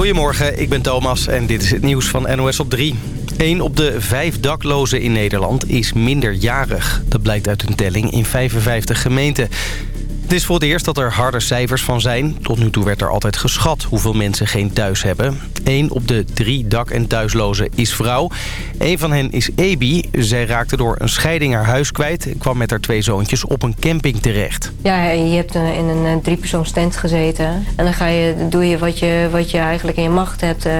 Goedemorgen, ik ben Thomas en dit is het nieuws van NOS op 3. Eén op de vijf daklozen in Nederland is minderjarig. Dat blijkt uit een telling in 55 gemeenten. Het is voor het eerst dat er harde cijfers van zijn. Tot nu toe werd er altijd geschat hoeveel mensen geen thuis hebben. Eén op de drie dak- en thuislozen is vrouw. Een van hen is Ebi. Zij raakte door een scheiding haar huis kwijt... en kwam met haar twee zoontjes op een camping terecht. Ja, je hebt in een eh, driepersoons tent gezeten. En dan ga je, doe je wat, je wat je eigenlijk in je macht hebt. Uh,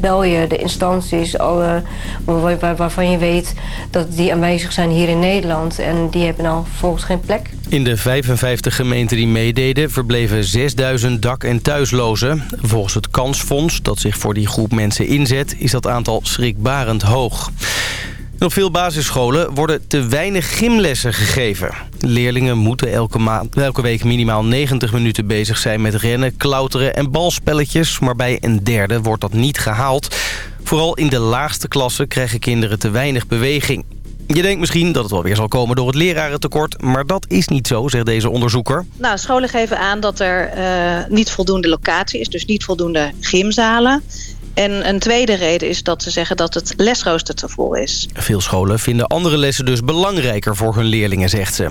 bel je de instanties alle, waar, waarvan je weet dat die aanwezig zijn hier in Nederland. En die hebben dan vervolgens geen plek. In de 55 gemeenten die meededen verbleven 6000 dak- en thuislozen. Volgens het Kansfonds, dat zich voor die groep mensen inzet... is dat aantal schrikbarend hoog. op veel basisscholen worden te weinig gymlessen gegeven. Leerlingen moeten elke, elke week minimaal 90 minuten bezig zijn met rennen, klauteren en balspelletjes. Maar bij een derde wordt dat niet gehaald. Vooral in de laagste klassen krijgen kinderen te weinig beweging. Je denkt misschien dat het wel weer zal komen door het lerarentekort... maar dat is niet zo, zegt deze onderzoeker. Nou, scholen geven aan dat er uh, niet voldoende locatie is... dus niet voldoende gymzalen. En een tweede reden is dat ze zeggen dat het lesrooster te vol is. Veel scholen vinden andere lessen dus belangrijker voor hun leerlingen, zegt ze.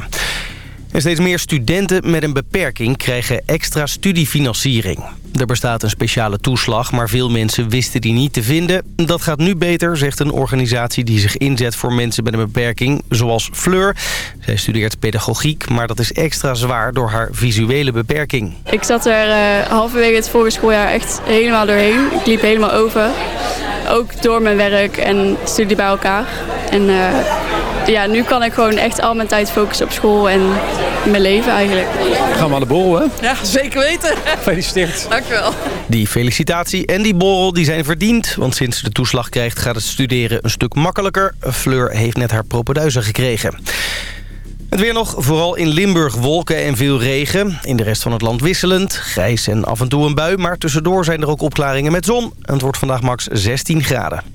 En steeds meer studenten met een beperking krijgen extra studiefinanciering. Er bestaat een speciale toeslag, maar veel mensen wisten die niet te vinden. Dat gaat nu beter, zegt een organisatie die zich inzet voor mensen met een beperking, zoals Fleur. Zij studeert pedagogiek, maar dat is extra zwaar door haar visuele beperking. Ik zat er uh, halverwege het vorige schooljaar echt helemaal doorheen. Ik liep helemaal over. Ook door mijn werk en studie bij elkaar. En uh, ja, nu kan ik gewoon echt al mijn tijd focussen op school en mijn leven eigenlijk. Gaan we aan de borrel, hè? Ja, zeker weten. Gefeliciteerd. Dank u wel. Die felicitatie en die borrel die zijn verdiend. Want sinds ze de toeslag krijgt gaat het studeren een stuk makkelijker. Fleur heeft net haar propeduizen gekregen. Het weer nog, vooral in Limburg wolken en veel regen. In de rest van het land wisselend, grijs en af en toe een bui. Maar tussendoor zijn er ook opklaringen met zon. En het wordt vandaag max 16 graden.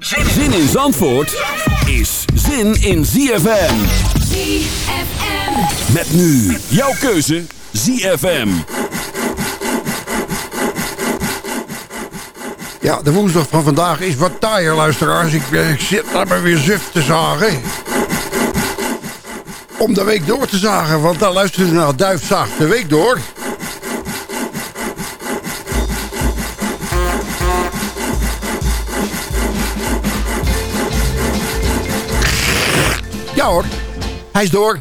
Zin in Zandvoort is zin in ZFM. ZFM. Met nu jouw keuze ZFM. Ja, de woensdag van vandaag is wat taaier, luisteraars. Ik, ik zit daar maar weer zuf te zagen. Om de week door te zagen, want dan luistert u naar Duif zaagt de week door. Hij is door.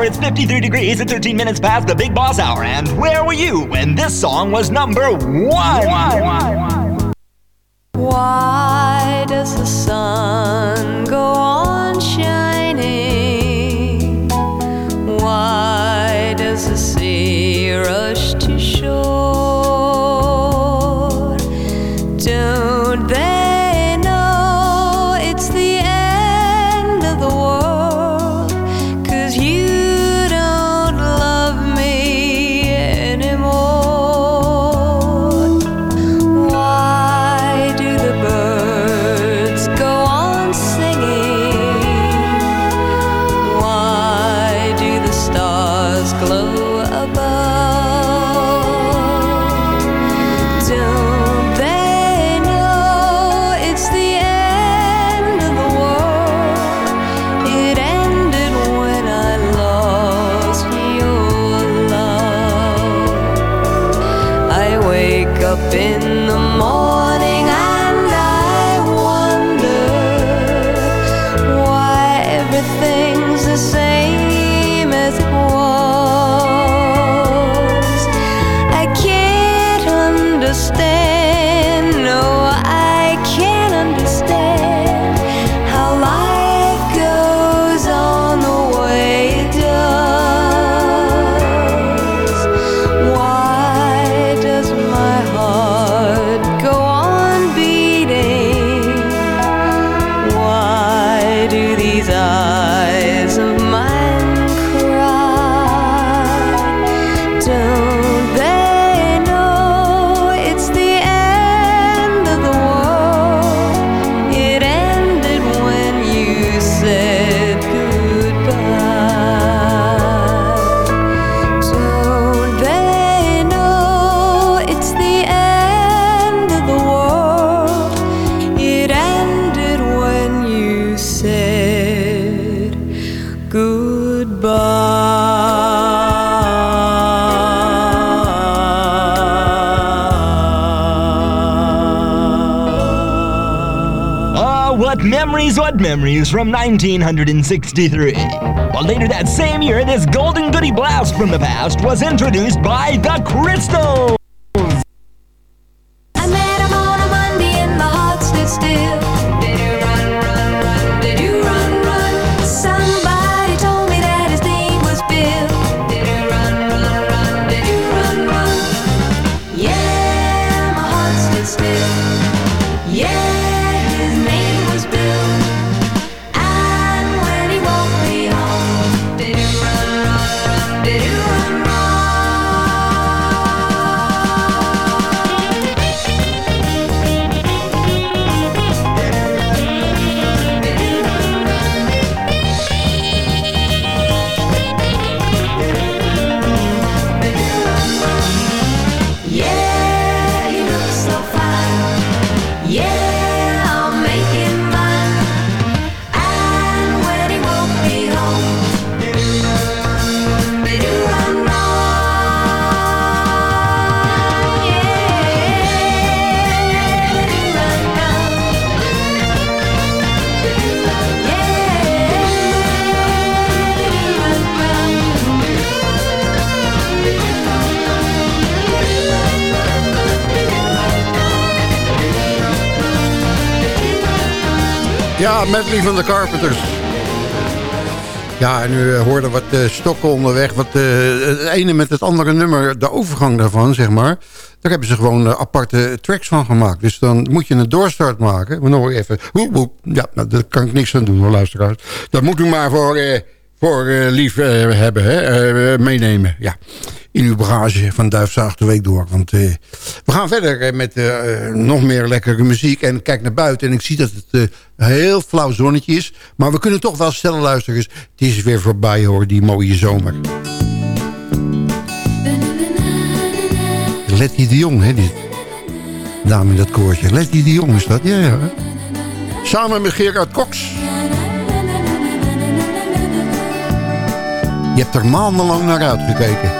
Hour. It's 53 degrees and 13 minutes past the Big Boss Hour. And where were you when this song was number one? Why memories, what memories from 1963. Well, later that same year, this golden goody blast from the past was introduced by the Crystals. Ja, medley van de Carpenters. Ja, en u eh, hoorde wat eh, stokken onderweg. Wat, eh, het ene met het andere nummer, de overgang daarvan, zeg maar. Daar hebben ze gewoon aparte tracks van gemaakt. Dus dan moet je een doorstart maken. Maar je even... Ja, nou, daar kan ik niks aan doen, hoor, luisteraars. Dat moet u maar voor, voor lief hebben, hè? meenemen. Ja, in uw bagage van Duifzaag de week door. Want eh, we gaan verder eh, met eh, nog meer lekkere muziek. En kijk naar buiten en ik zie dat het een heel flauw zonnetje is. Maar we kunnen toch wel stellen, luisteraars. Het is weer voorbij, hoor, die mooie zomer. Letty de Jong, hè, die dame in dat koortje. Letty de Jong is dat, ja, ja. Samen met Gerard Cox. Je hebt er maandenlang naar uitgekeken.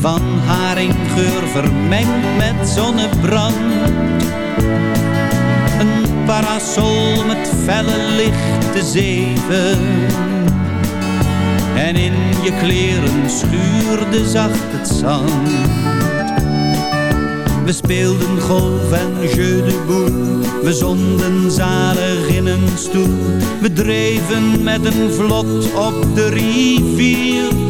Van haringgeur vermengd met zonnebrand. Een parasol met felle lichte zeven. En in je kleren schuurde zacht het zand. We speelden golf en jeu de boel. We zonden zalig in een stoel. We dreven met een vlot op de rivier.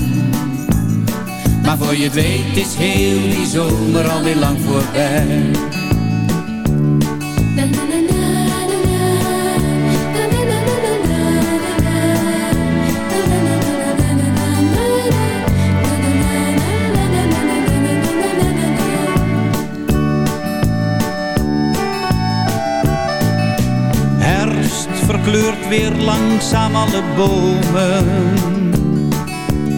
Maar voor je het weet is heel die zomer alweer lang voorbij. Herfst verkleurt weer langzaam alle bomen.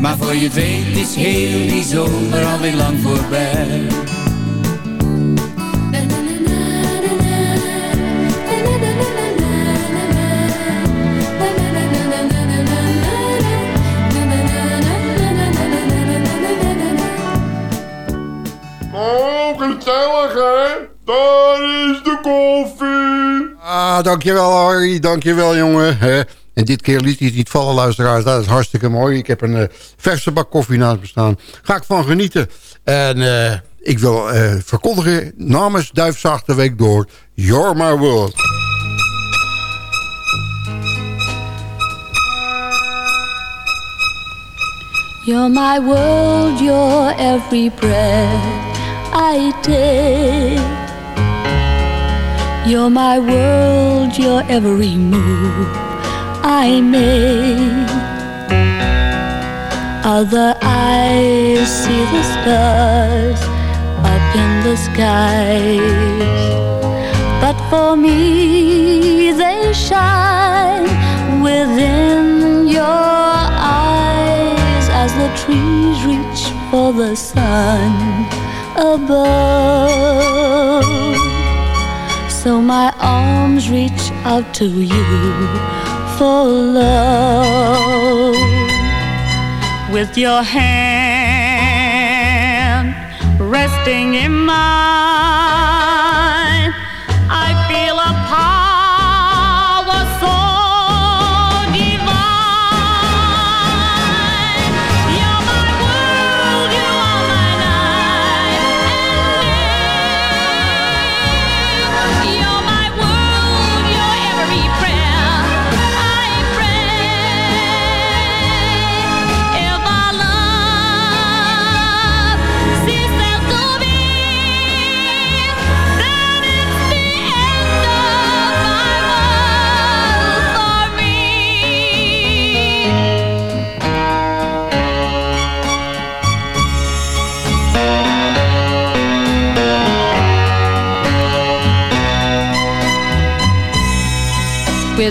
Maar voor je het weet is heel die zomer alweer lang voorbij. Oh, gezellig hè? Daar is de koffie. Ah, dankjewel Harry, dankjewel jongen. En dit keer liet hij het niet vallen, luisteraars. Dat is hartstikke mooi. Ik heb een eh, verse bak koffie naast me staan. Ga ik van genieten. En eh, ik wil eh, verkondigen namens Duifzaag de Week door... You're My World. You're my world, you're every breath I take. You're my world, you're every move I make. Other eyes see the stars up in the skies. But for me, they shine within your eyes as the trees reach for the sun above. So my arms reach out to you for love. With your hand resting in mine,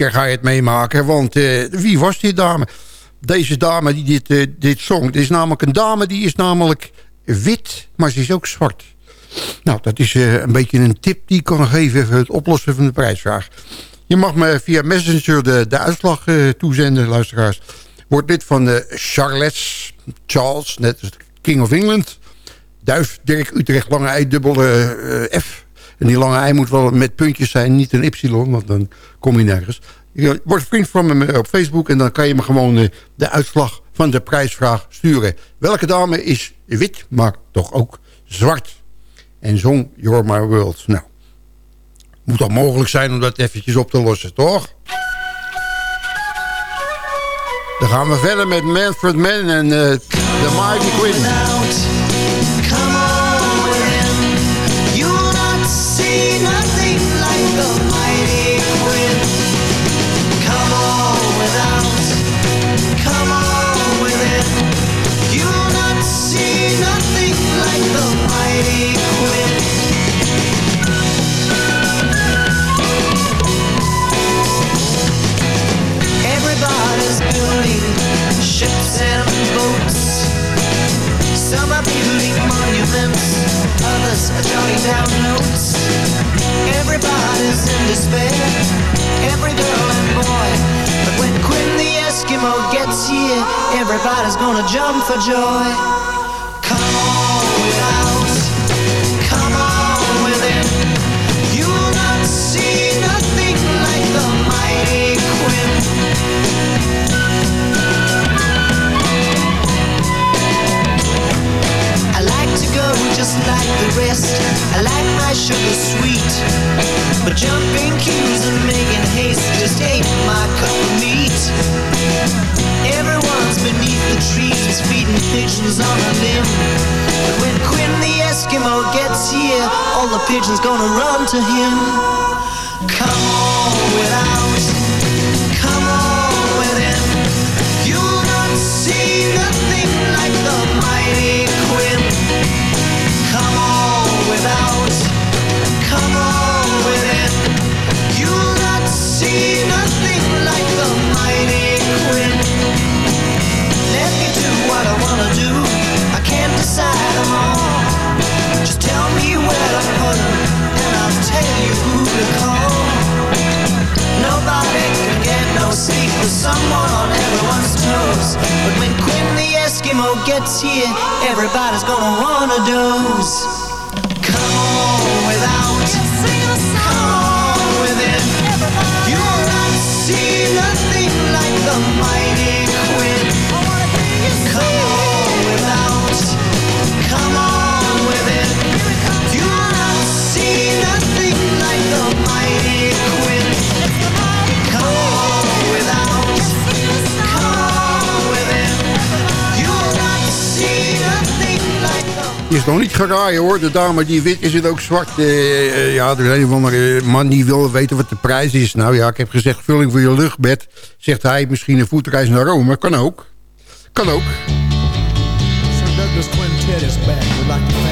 Ga je het meemaken, want eh, wie was die dame? Deze dame die dit, eh, dit zong, het is namelijk een dame die is namelijk wit, maar ze is ook zwart. Nou, dat is eh, een beetje een tip die ik kan geven voor het oplossen van de prijsvraag. Je mag me via Messenger de, de uitslag toezenden, luisteraars. Word lid van de Charles, Charles, net als King of England. Duif, Dirk, Utrecht, lange ei, dubbele F. En die lange ei moet wel met puntjes zijn, niet een Y, want dan kom je nergens. Je wordt vriend van me op Facebook en dan kan je me gewoon eh, de uitslag van de prijsvraag sturen. Welke dame is wit, maar toch ook zwart? En zong You're My World. Nou, moet toch mogelijk zijn om dat eventjes op te lossen, toch? Dan gaan we verder met Manfred Mann en eh The Mighty Queen. Are jotting down notes. Everybody's in despair, every girl and boy. But when Quinn the Eskimo gets here, everybody's gonna jump for joy. Come on without, come on within. You will not see nothing like the mighty Quinn. Rest. I like my sugar sweet. But jumping queues and making haste just ain't my cup of meat. Everyone's beneath the trees feeding pigeons on a limb. But when Quinn the Eskimo gets here, all the pigeons gonna run to him. Come on without, come on. You'll not see nothing like the mighty gets here, everybody's gonna wanna doze. niet geraaien hoor. De dame die wit is, het ook zwart. Uh, ja, er is een andere man die wil weten wat de prijs is. Nou ja, ik heb gezegd vulling voor je luchtbed. Zegt hij misschien een voetreis naar Rome. Kan ook. Kan ook. Back.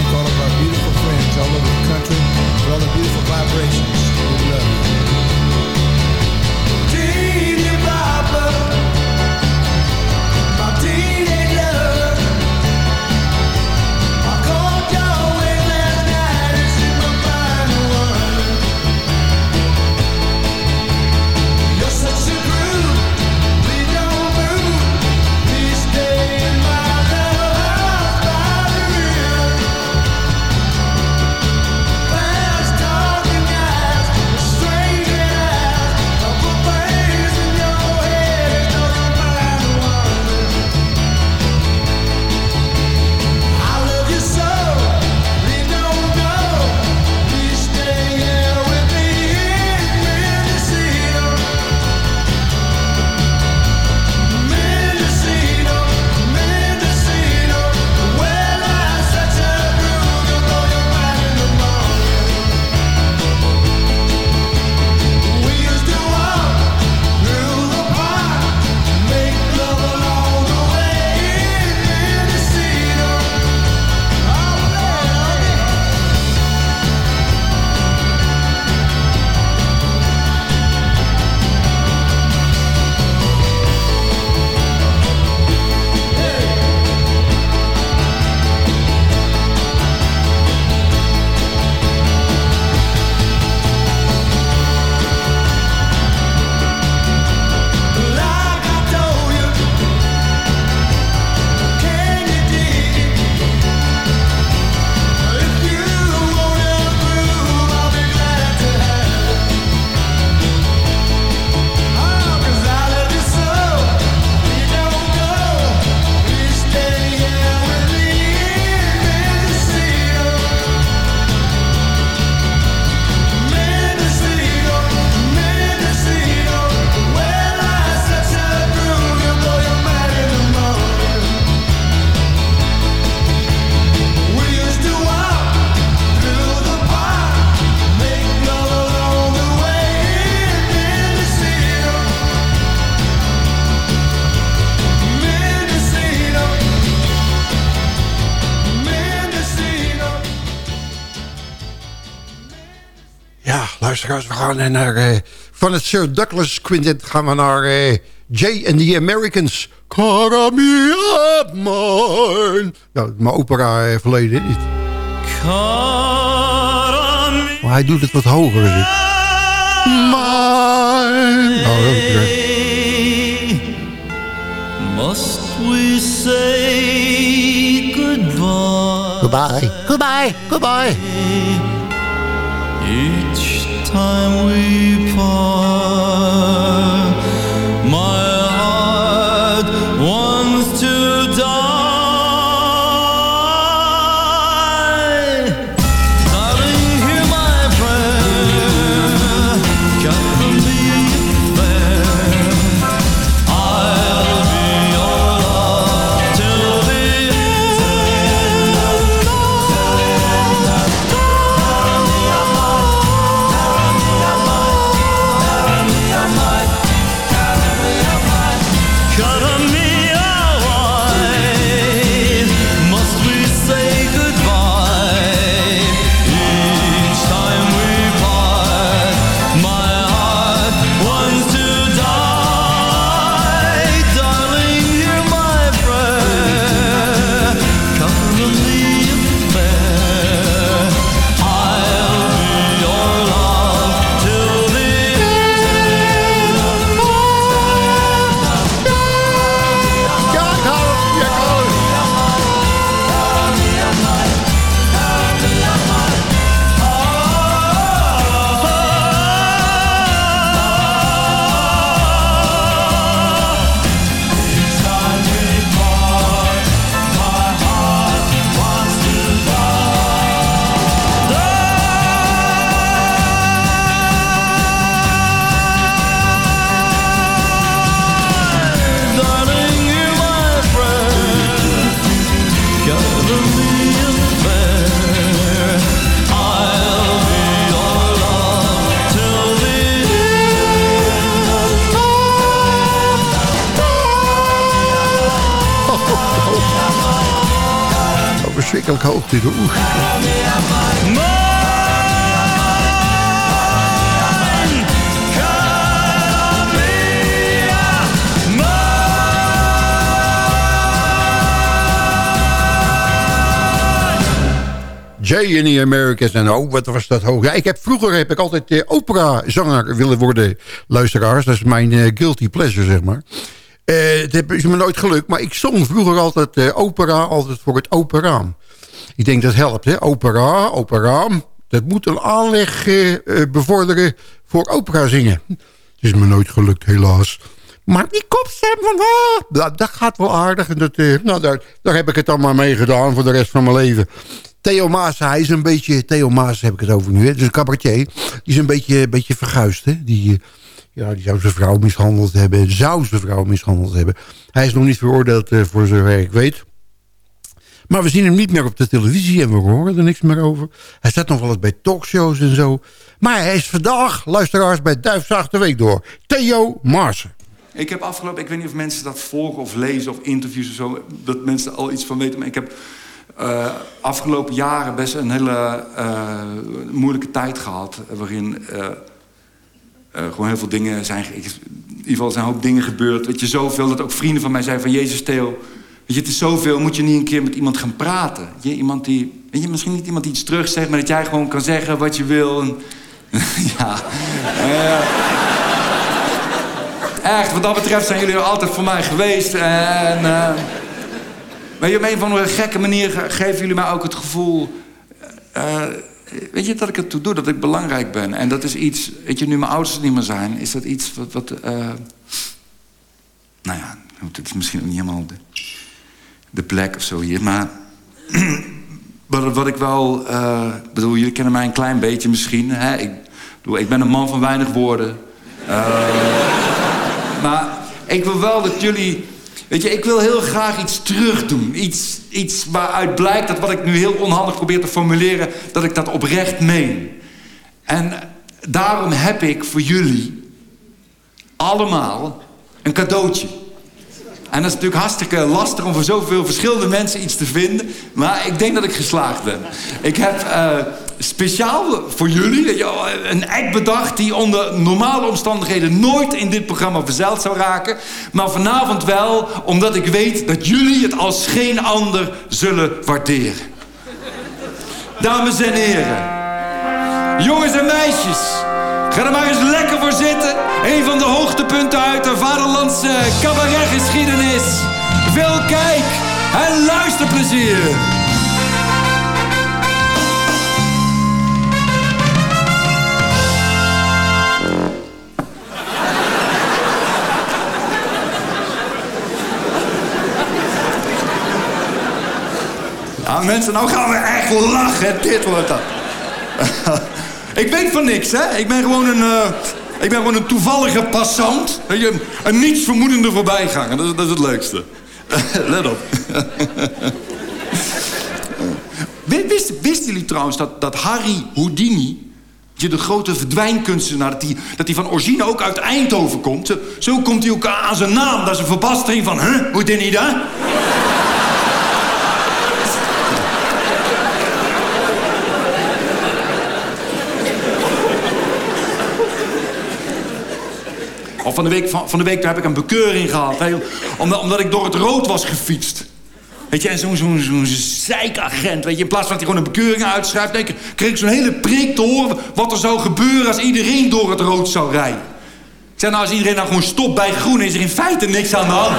gaan we naar, eh, van het Sir Douglas Quintet gaan we naar eh, Jay and the Americans. Carami up mine. Nou, mijn opera eh, verleden niet. Maar hij doet het wat hoger. Is. Mine. Nou, dat is Must we say goodbye? Goodbye. Goodbye. Goodbye. time we part. Verschrikkelijk hoog dit hoor. Jay in the Americans. En oh, wat was dat hoog. Ja, ik heb, vroeger heb ik altijd eh, operazanger willen worden, luisteraars. Dat is mijn eh, guilty pleasure, zeg maar. Eh, het is me nooit gelukt, maar ik zong vroeger altijd eh, opera, altijd voor het operaam. Ik denk dat helpt, hè. Opera, operaam. Dat moet een aanleg eh, eh, bevorderen voor opera zingen. Het is me nooit gelukt, helaas. Maar die kopstem van... Ah, dat, gaat wel aardig. En dat, eh, nou, daar, heb ik het dan maar mee gedaan voor de rest van mijn leven. Theo Maas, hij is een beetje... Theo Maas heb ik het over nu, hè. Dus een cabaretier. Die is een beetje, beetje verguisd, hè. Die, ja, die zou zijn vrouw mishandeld hebben. Zou zijn vrouw mishandeld hebben. Hij is nog niet veroordeeld voor zover ik weet. Maar we zien hem niet meer op de televisie en we horen er niks meer over. Hij staat nog wel eens bij talkshows en zo. Maar hij is vandaag, luisteraars, bij Duifzaag de Week door. Theo Marsen. Ik heb afgelopen, ik weet niet of mensen dat volgen of lezen of interviews of zo, dat mensen er al iets van weten. Maar ik heb eh, afgelopen jaren best een hele eh, moeilijke tijd gehad. Waarin eh, gewoon heel veel dingen zijn. In ieder geval zijn hoop dingen gebeurd. Weet je, zoveel dat ook vrienden van mij zeiden van Jezus Theo. Weet je, het is zoveel, moet je niet een keer met iemand gaan praten. Je, iemand die, weet je, misschien niet iemand die iets terug zegt, maar dat jij gewoon kan zeggen wat je wil. En, ja. Eh, Echt, wat dat betreft zijn jullie altijd voor mij geweest. En, eh weet je, op een of andere gekke manier ge- geven jullie mij ook het gevoel... eh, weet je, dat ik het toe doe, dat ik belangrijk ben. En dat is iets, weet je, nu mijn ouders er niet meer zijn... is dat iets wat... wat eh, nou ja, het is misschien ook niet helemaal de plek of zo hier, maar... wat, wat ik wel... eh, bedoel, jullie kennen mij een klein beetje misschien. Hè? Ik, bedoel, ik ben een man van weinig woorden. Eh, maar ik wil wel dat jullie... Weet je, ik wil heel graag iets terug doen. Iets, iets waaruit blijkt dat wat ik nu heel onhandig probeer te formuleren... dat ik dat oprecht meen. En daarom heb ik voor jullie allemaal een cadeautje. En dat is natuurlijk hartstikke lastig om voor zoveel verschillende mensen iets te vinden. Maar ik denk dat ik geslaagd ben. Ik heb eh, speciaal voor jullie een act bedacht... die onder normale omstandigheden nooit in dit programma verzeild zou raken. Maar vanavond wel, omdat ik weet dat jullie het als geen ander zullen waarderen. Dames en heren, jongens en meisjes... Ga er maar eens lekker voor zitten. Een van de hoogtepunten uit de vaderlandse cabaretgeschiedenis. Veel kijk en luisterplezier. Nou mensen, nou gaan we echt lachen. Dit wordt dat. Ik weet van niks, hè? Ik ben gewoon een, eh, ik ben gewoon een toevallige passant. Je, een nietsvermoedende voorbijganger. Dat is, dat is het leukste. Let op. Wist- Wist, wisten jullie trouwens dat, dat Harry Houdini... Je de grote verdwijnkunstenaar, dat hij dat die van origine ook uit Eindhoven komt. Zo, komt hij ook aan zijn naam. Dat is een verbastering van, hè, Houdini daar? Van de week, van, van de week daar heb ik een bekeuring gehad. Omdat, omdat ik door het rood was gefietst. Weet je, en zo'n zo'n zo'n zeikagent, weet je, in plaats van dat hij gewoon een bekeuring uitschrijft, denk kreeg ik zo'n hele preek te horen wat er zou gebeuren als iedereen door het rood zou rijden. Ik zei, nou, als iedereen nou gewoon stopt bij groen, is er in feite niks aan de hand.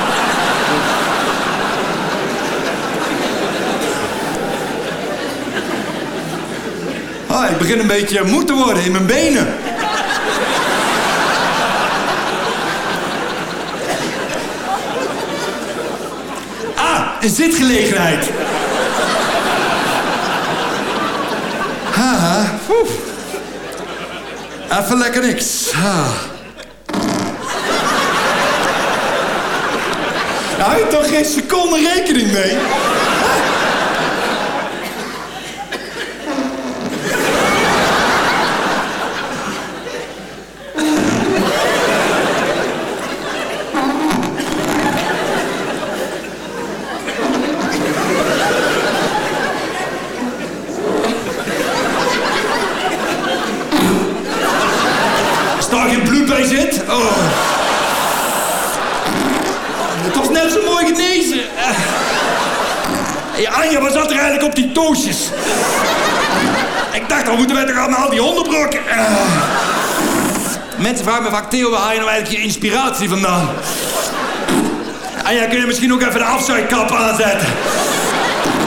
Ah, ik begin een beetje moe te worden in mijn benen. Ah, een zitgelegenheid. Haha, oef. Even lekker niks. Hou je toch geen seconde rekening mee? bij zit. Oh. Het was net zo mooi genezen. Anja, wat zat er eigenlijk op die toastjes? Ik dacht, dan moeten wij toch allemaal die hondenbrokken. Eh. Mensen vragen me vaak, Theo, waar haal je nou eigenlijk je inspiratie vandaan? Anja, kun je misschien ook even de afzuigkap aanzetten?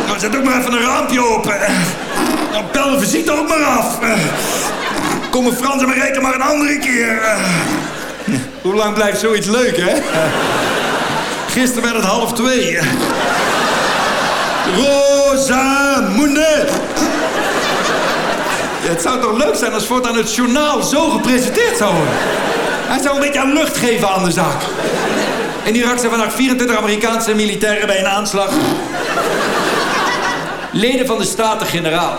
Nou, zet ook maar even een raampje open. Nou, bel de visite ook maar af. Eh. Kom me Frans en Mareke maar een andere keer. Eh. Hoe lang blijft zoiets leuk, hè? Gisteren werd het half twee. Rosamunde! Het zou toch leuk zijn als voortaan het journaal zo gepresenteerd zou worden? Hij zou een beetje aan lucht geven aan de zaak. In Irak zijn vandaag 24 Amerikaanse militairen bij een aanslag. Leden van de Staten-Generaal.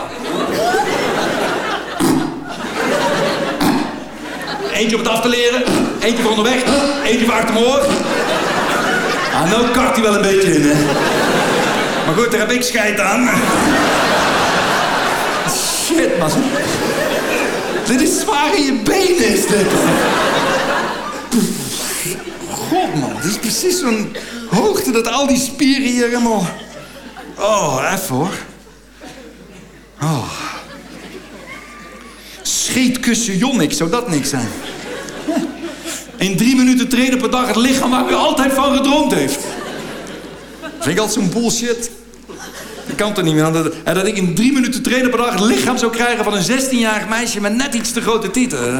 Eentje om het af te leren, eentje voor onderweg, eentje voor achter mijn oor. Ah, nou hij wel een beetje in, hè. Maar goed, daar heb ik scheid aan. Shit, man. Dit is zwaar in je benen, is dit. God, man. Dit is precies zo'n hoogte dat al die spieren hier helemaal... Oh, even hoor. Oh. Scheetkussen Jonnik, zou dat niks zijn? In drie minuten trainen per dag het lichaam waar u altijd van gedroomd heeft. Vind ik altijd zo'n bullshit. Kan niet. Dat, dat ik in drie minuten trainen per dag het lichaam zou krijgen van een 16-jarig meisje met net iets te grote tieten.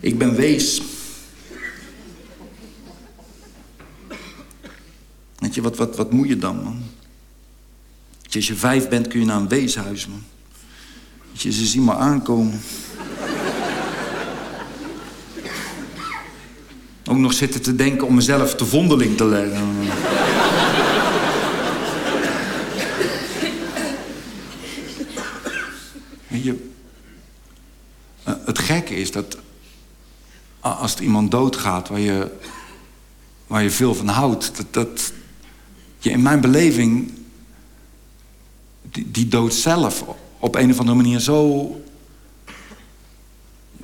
Ik ben wees. Weet je, wat, wat, wat moet je dan, man? Als je vijf bent, kun je naar een weeshuis, man. Je, ze zien me aankomen. Ook nog zitten te denken om mezelf te vondeling te leggen. Je, eh, het gekke is dat als er iemand doodgaat waar je, waar je veel van houdt, dat, dat je in mijn beleving die, dood zelf op een of andere manier zo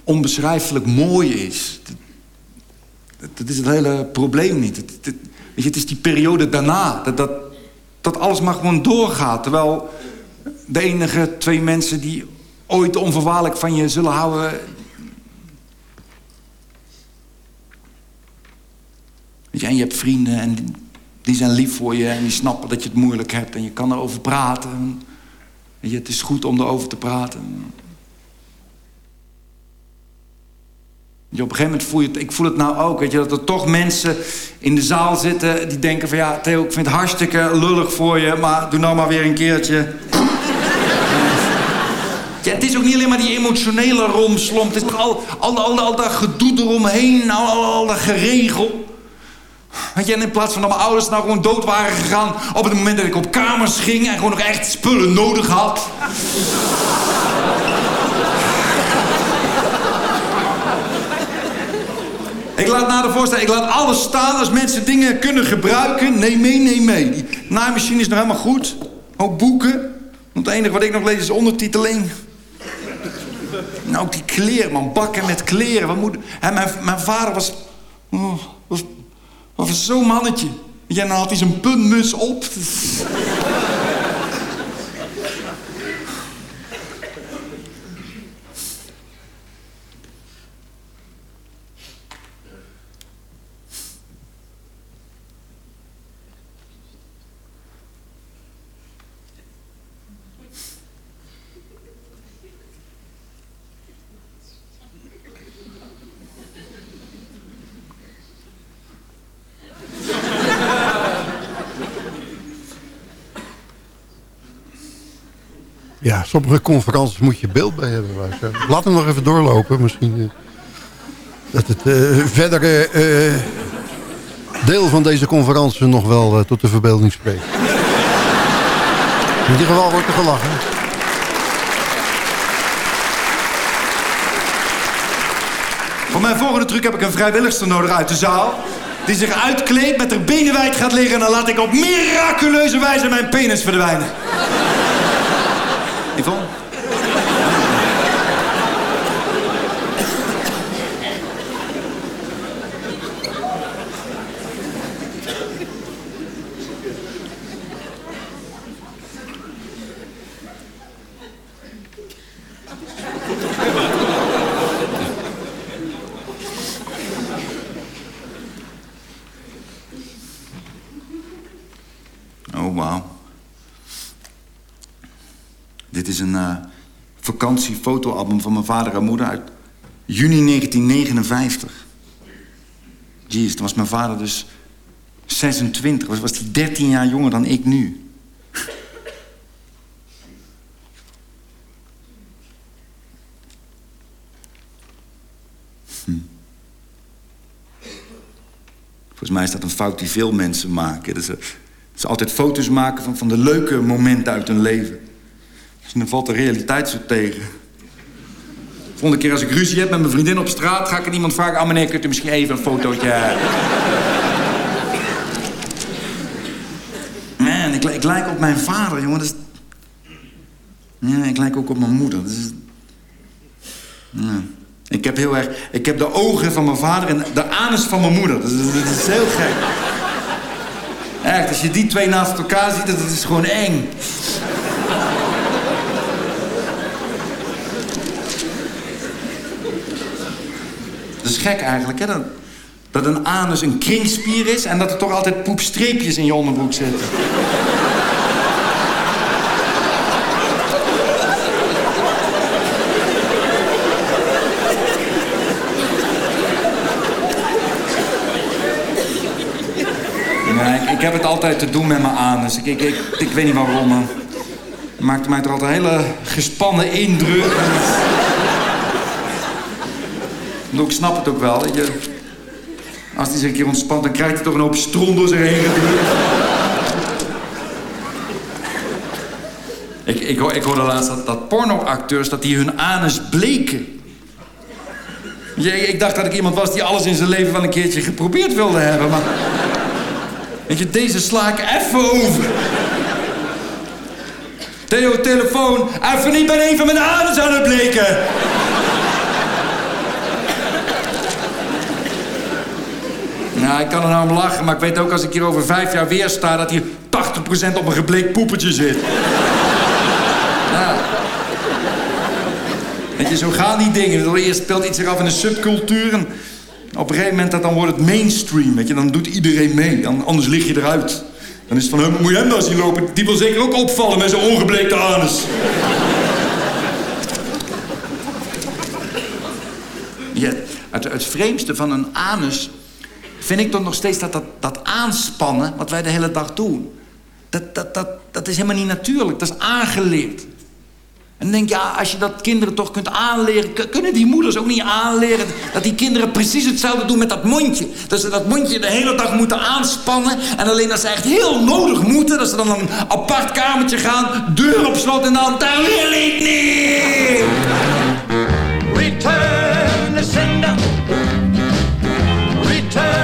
onbeschrijfelijk mooi is. Dat, dat, dat is het hele probleem niet. Het- weet je, het is die periode daarna, dat, dat, dat alles maar gewoon doorgaat. Terwijl de enige twee mensen die ooit onvoorwaardelijk van je zullen houden... Weet je, en je hebt vrienden en die, zijn lief voor je... en die snappen dat je het moeilijk hebt en je kan erover praten. Weet je, het is goed om erover te praten. Je, op een gegeven moment voel je het, ik voel het nou ook, weet je, dat er toch mensen in de zaal zitten die denken van ja, Theo, ik vind het hartstikke lullig voor je, maar doe nou maar weer een keertje. Ja, het is ook niet alleen maar die emotionele romslomp. Het is al, al, al, al dat gedoe eromheen, al, al, al dat geregel. Je, en in plaats van dat mijn ouders nou gewoon dood waren gegaan... op het moment dat ik op kamers ging en gewoon nog echt spullen nodig had... Ik laat na de voorstelling, ik laat alles staan als mensen dingen kunnen gebruiken. Neem mee, neem mee. Die naaimachine is nog helemaal goed. Ook boeken. Want het enige wat ik nog lees is ondertiteling. Nou, die kleren, man. Bakken met kleren. Wat moet... Mijn, mijn vader was... oh, was, was zo'n mannetje. Ja, dan had hij zijn puntmus op. Ja, sommige conferenties moet je beeld bij hebben. Laat hem nog even doorlopen. Misschien eh, dat het eh, verdere eh, deel van deze conferentie nog wel tot de verbeelding spreekt. In ieder geval wordt er gelachen. Voor mijn volgende truc heb ik een vrijwilligster nodig uit de zaal. Die zich uitkleedt, met haar benen wijd gaat liggen... en dan laat ik op miraculeuze wijze mijn penis verdwijnen. Yvonne? Vakantiefotoalbum van mijn vader en moeder uit juni 1959. Jeez, toen was mijn vader dus 26. Was, was hij 13 jaar jonger dan ik nu. Hm. Volgens mij is dat een fout die veel mensen maken. Dat ze, ze altijd foto's maken van, van de leuke momenten uit hun leven. Dus dan valt de realiteit zo tegen. Volgende keer als ik ruzie heb met mijn vriendin op straat... ga ik aan iemand vragen... ah meneer, kunt u misschien even een fotootje... Man, ik, li- ik lijk op mijn vader, jongen. Dat. Ja, ik lijk ook op mijn moeder. Ja. Ik heb heel erg... Ik heb de ogen van mijn vader en de anus van mijn moeder. Dat is, dat is heel gek. Echt, als je die twee naast elkaar ziet, dat is gewoon eng. Gek eigenlijk, hè? Dat, dat een anus een kringspier is en dat er toch altijd poepstreepjes in je onderbroek zitten. Ik, heb het altijd te doen met mijn anus. Ik, ik, ik, weet niet waarom, maar... Het mij toch altijd een hele gespannen indruk. Ik snap het ook wel. Je, als hij zich een keer ontspant, dan krijgt hij toch een hoop stron door zich heen ik, ik, ik hoorde laatst dat, dat pornoacteurs dat die hun anus bleken. Ja, ik dacht dat ik iemand was die alles in zijn leven wel een keertje geprobeerd wilde hebben, maar... Weet je, deze sla ik even over. Theo, telefoon. Even niet, ben even mijn anus aan het bleken. Nou, ik kan er nou om lachen, maar ik weet ook als ik hier over vijf jaar weer sta... dat hier 80% op een gebleekt poepertje zit. Ja. Weet je, zo gaan die dingen. Eerst speelt iets zich af in een subcultuur... en op een gegeven moment dat, dan wordt het mainstream. Weet je, dan doet iedereen mee, anders lig je eruit. Dan is het van, "Huh, moet je hem nou zien lopen? Die wil zeker ook opvallen met zijn ongebleekte anus. Ja, het, het vreemdste van een anus vind ik toch nog steeds dat, dat dat aanspannen, wat wij de hele dag doen, dat, dat, dat, dat is helemaal niet natuurlijk. Dat is aangeleerd. En denk je, ja, als je dat kinderen toch kunt aanleren... kunnen die moeders ook niet aanleren... dat die kinderen precies hetzelfde doen met dat mondje. Dat ze dat mondje de hele dag moeten aanspannen... en alleen als ze echt heel nodig moeten... dat ze dan een apart kamertje gaan... deur op slot en dan... daar wil ik niet! Return the sender. Return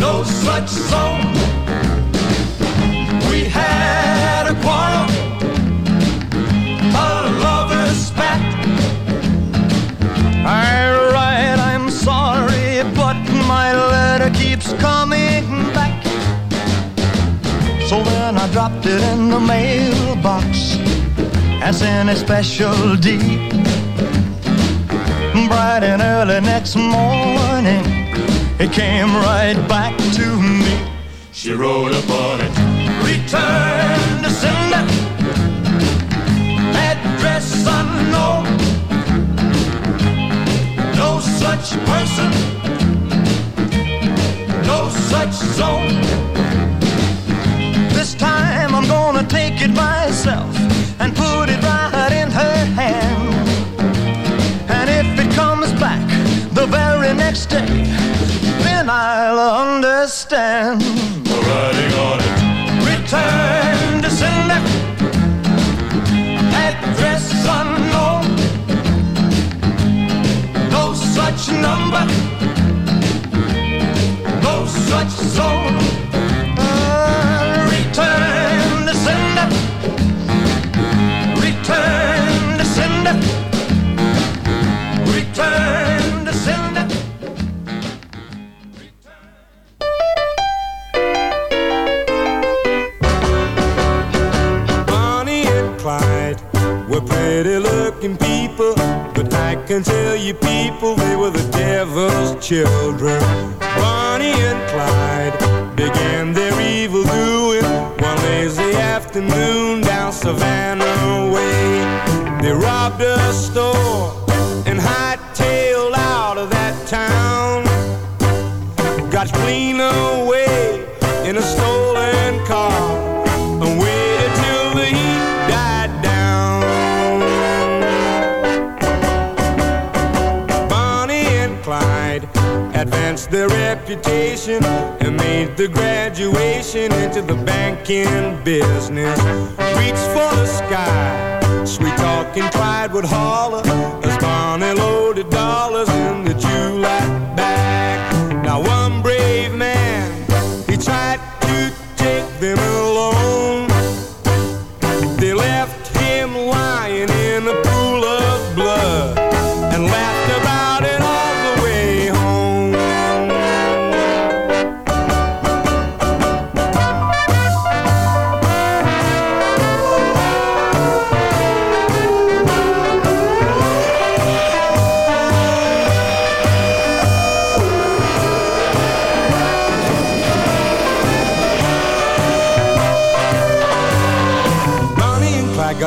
no such song. We had a quarrel, a lover's spat. I write, I'm sorry, but my letter keeps coming back. So then I dropped it in the mailbox and sent a special deed bright and early next morning, it came right back to me. She wrote upon it, return to sender, address unknown. No such person, No such zone. This time I'm gonna take it myself and put it right in her hand. And if it comes back the very next day, then I'll understand. Riding on it. Return to sender. Address unknown. No such number. No such zone. Uh, return to sender. Return to sender. Return pretty looking people, but I can tell you people they were the devil's children. Bonnie and Clyde began their evil doing one lazy afternoon down Savannah Way. They robbed a store and hightailed out of that town. Got clean away Clyde advanced their reputation and made the graduation into the banking business. Reached for the sky, sweet talking Clyde would holler. As Bonnie loaded dollars in the July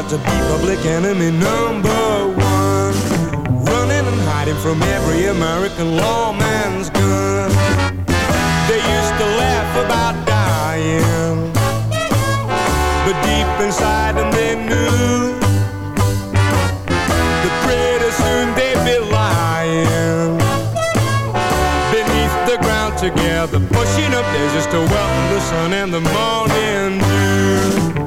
to be public enemy number one. Running and hiding from every American lawman's gun. They used to laugh about dying. But deep inside them they knew that pretty soon they'd be lying. Beneath the ground together, pushing up daisies to welcome the sun and the morning dew.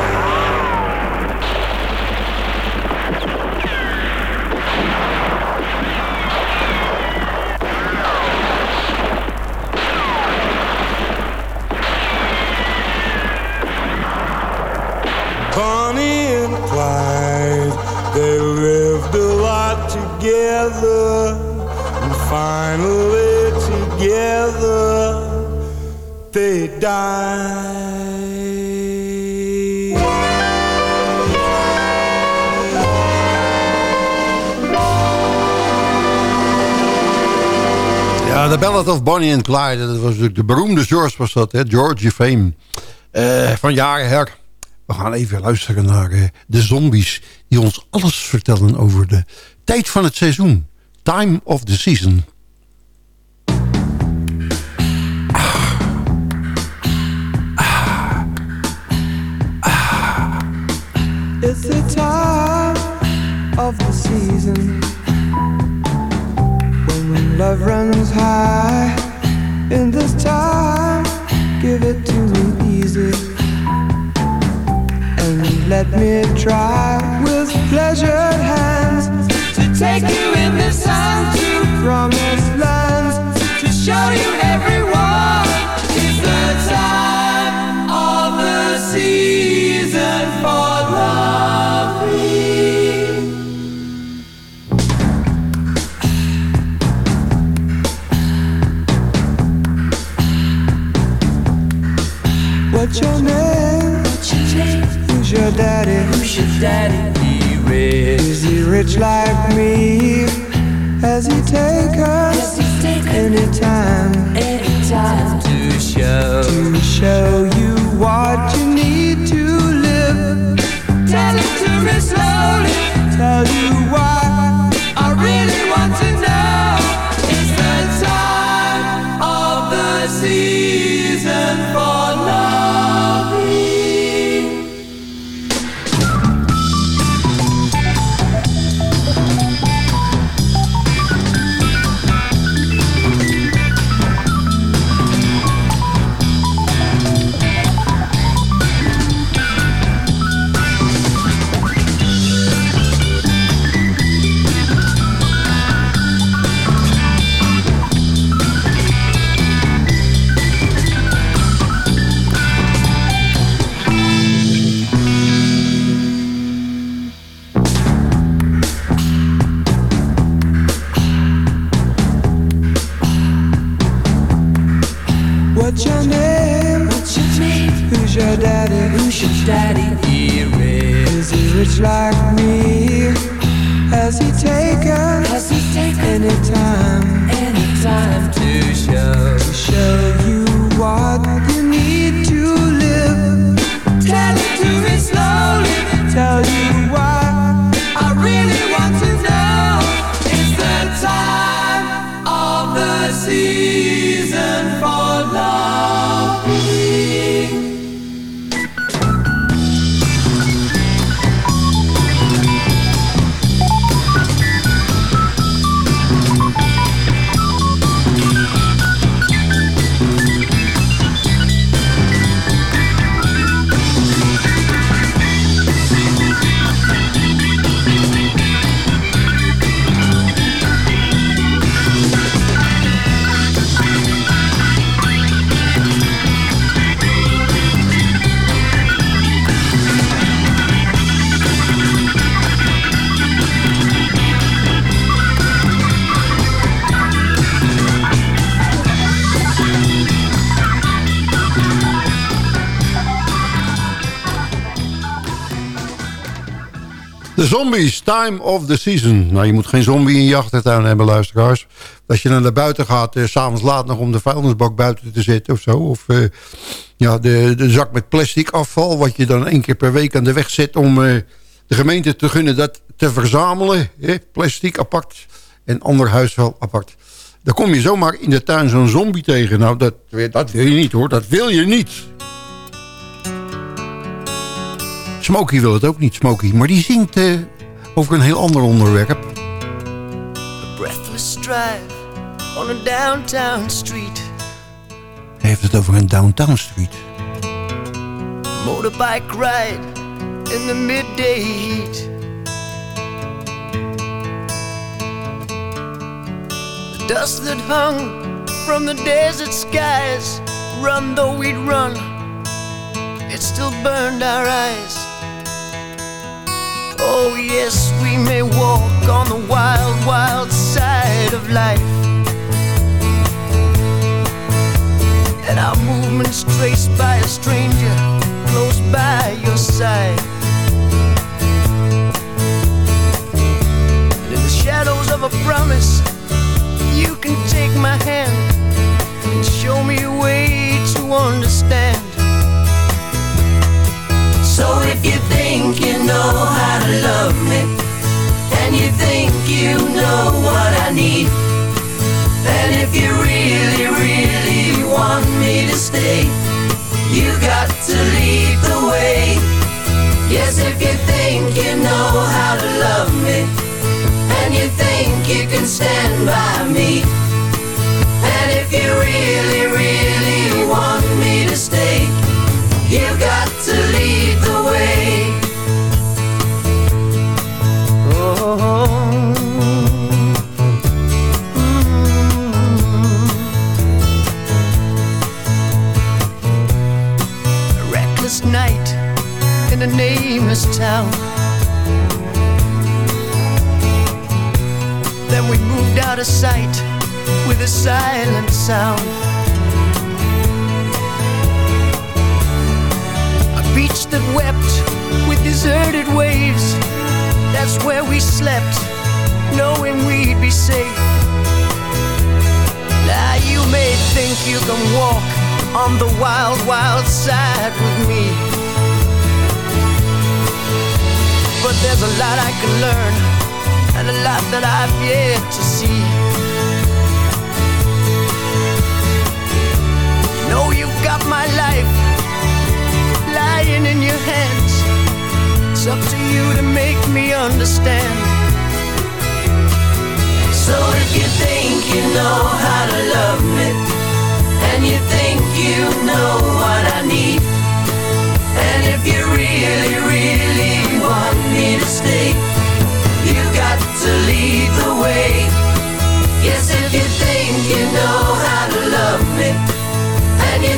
Together, and finally together they died. Ja, de Ballad of Bonnie and Clyde. Dat was natuurlijk de beroemde George was dat, hè? Georgie Fame. Eh, van jaren her. We gaan even luisteren naar eh, de zombies... die ons alles vertellen over de tijd van het seizoen. Time of the season. It's the time of the season when love runs high. In this time, give it to me easy and let me try with pleasured hands take you in the sun to promised lands to show you everyone. It's the time of the season for loving. What's your name? Who's your daddy? Who's your daddy? Is he rich like me? Has he taken any time, to show to show you what you zombies, time of the season. Nou, je moet geen zombie in je achtertuin hebben, luisteraars. Als je dan naar buiten gaat, eh, s'avonds laat nog om de vuilnisbak buiten te zetten of zo. Of eh, ja, de, de zak met plastic afval, wat je dan één keer per week aan de weg zet... om eh, de gemeente te gunnen dat te verzamelen. Plastic apart en ander huisvuil apart. Dan kom je zomaar in de tuin zo'n zombie tegen. Nou, dat, dat wil je niet hoor, dat wil je niet. Smokey wil het ook niet, Smokey. Maar die zingt eh, over een heel ander onderwerp. A breathless drive on a downtown street. Hij heeft het over een downtown street. Motorbike ride in the midday heat. The dust that hung from the desert skies, run though we'd run, it still burned our eyes. Oh, yes, we may walk on the wild, wild side of life. And our movements traced by a stranger close by your side. And in the shadows of a promise, you can take my hand and show me a way to understand. So if you think you can stand by me, a silent sound. A beach that wept with deserted waves that's where we slept, knowing we'd be safe. Now you may think you can walk on the wild, wild side with me. But there's a lot I can learn, and a lot that I've yet to see. Got my life lying in your hands. It's up to you to make me understand. So if you think you know how to love me, and you think you know what I need, and if you really, really want me to stay, you got to lead the way. Yes, if you think you know how to love me, and you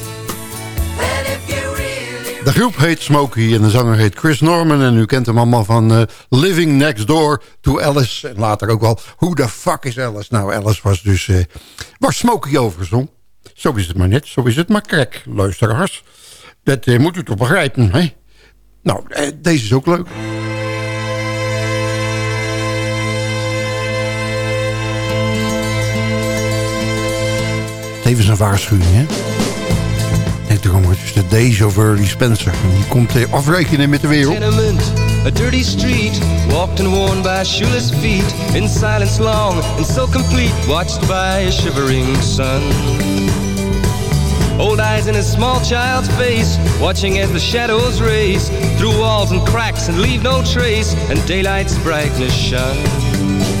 groep heet Smokey en de zanger heet Chris Norman. En u kent hem allemaal van eh, Living Next Door to Alice. En later ook wel, who the fuck is Alice? Nou, Alice was dus... eh waar Smokey over zong. Zo is het maar net, zo is het maar krek, luisteraars. Dat eh, moet u toch begrijpen, hè? Nou, deze is ook leuk. Tevens een waarschuwing, hè? Erom, het is de Days of Early Spencer. En die komt eh, afrekenen met de wereld. Tenement, a dirty street, walked and worn by shoeless feet, in silence long and so complete, watched by a shivering sun. Old eyes in a small child's face, watching as the shadows race through walls and cracks and leave no trace, and daylight's brightness shine.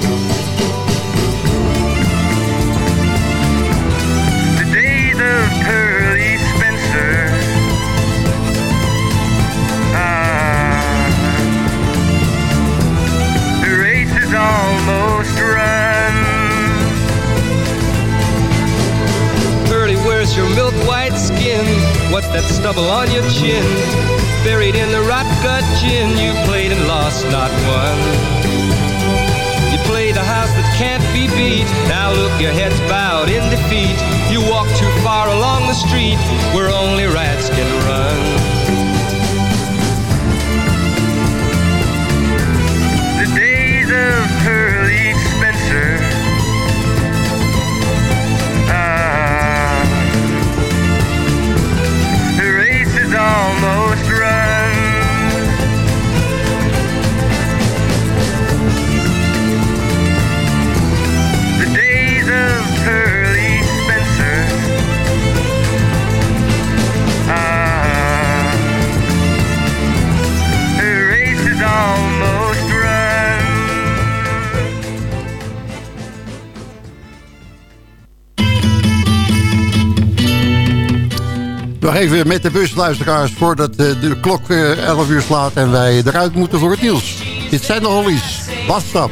Met de bus, luisteraars, voordat eh, de klok eh, 11 uur slaat en wij eruit moeten voor het nieuws. Dit zijn de Hollies. Bastap.